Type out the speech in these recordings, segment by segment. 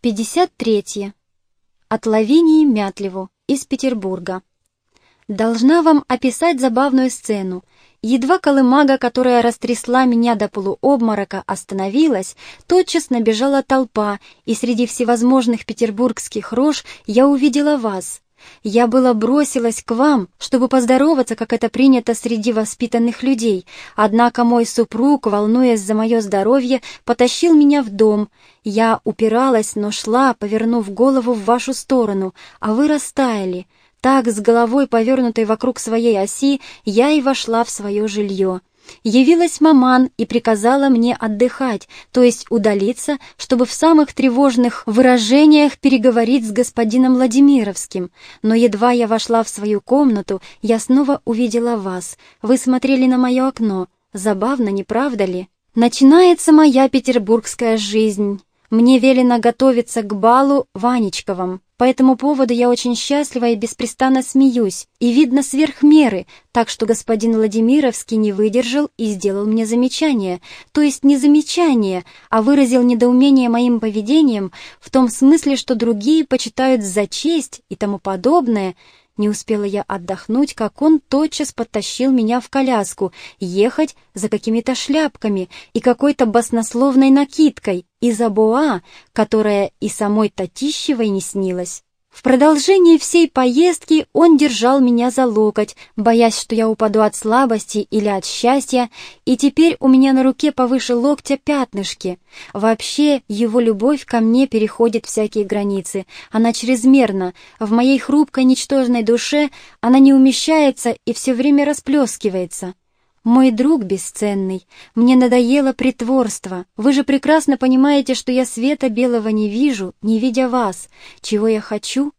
53. От Лавинии Мятлеву из Петербурга. Должна вам описать забавную сцену. Едва колымага, которая растрясла меня до полуобморока, остановилась, тотчас набежала толпа, и среди всевозможных петербургских рож я увидела вас — я была бросилась к вам, чтобы поздороваться, как это принято среди воспитанных людей, однако мой супруг, волнуясь за мое здоровье, потащил меня в дом. Я упиралась, но шла, повернув голову в вашу сторону, а вы растаяли. Так, с головой повернутой вокруг своей оси, я и вошла в свое жилье. Явилась маман и приказала мне отдыхать, то есть удалиться, чтобы в самых тревожных выражениях переговорить с господином Владимировским. Но едва я вошла в свою комнату, я снова увидела вас. Вы смотрели на мое окно. Забавно, не правда ли? Начинается моя петербургская жизнь. Мне велено готовиться к балу Ванечковым. По этому поводу я очень счастлива и беспрестанно смеюсь, и видно сверх меры, так что господин Владимировский не выдержал и сделал мне замечание, то есть не замечание, а выразил недоумение моим поведением в том смысле, что другие почитают за честь и тому подобное, не успела я отдохнуть, как он тотчас подтащил меня в коляску, ехать за какими-то шляпками и какой-то баснословной накидкой из абуа, которая и самой Татищевой не снилась. В продолжении всей поездки он держал меня за локоть, боясь, что я упаду от слабости или от счастья, и теперь у меня на руке повыше локтя пятнышки. Вообще, его любовь ко мне переходит всякие границы. Она чрезмерна. В моей хрупкой, ничтожной душе она не умещается и все время расплескивается. «Мой друг бесценный, мне надоело притворство. Вы же прекрасно понимаете, что я света белого не вижу, не видя вас. Чего я хочу?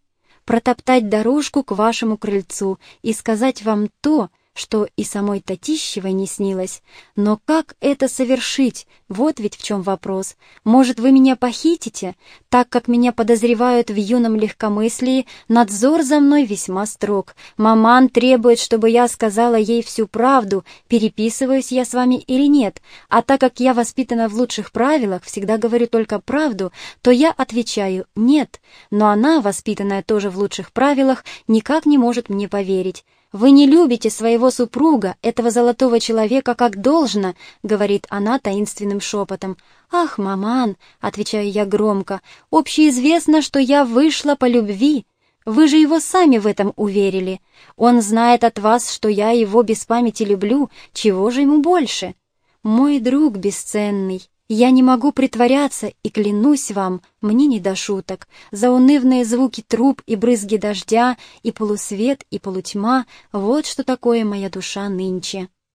Протоптать дорожку к вашему крыльцу и сказать вам то, что и самой Татищевой не снилось. Но как это совершить? Вот ведь в чем вопрос. Может, вы меня похитите? Так как меня подозревают в юном легкомыслии, надзор за мной весьма строг. Маман требует, чтобы я сказала ей всю правду, переписываюсь я с вами или нет. А так как я воспитана в лучших правилах, всегда говорю только правду, то я отвечаю «нет». Но она, воспитанная тоже в лучших правилах, никак не может мне поверить. «Вы не любите своего супруга, этого золотого человека, как должно», — говорит она таинственным шепотом. «Ах, маман», — отвечаю я громко, — «общеизвестно, что я вышла по любви. Вы же его сами в этом уверили. Он знает от вас, что я его без памяти люблю. Чего же ему больше?» «Мой друг бесценный». Я не могу притворяться, и клянусь вам, мне не до шуток. За унывные звуки труб и брызги дождя, и полусвет, и полутьма — вот что такое моя душа нынче.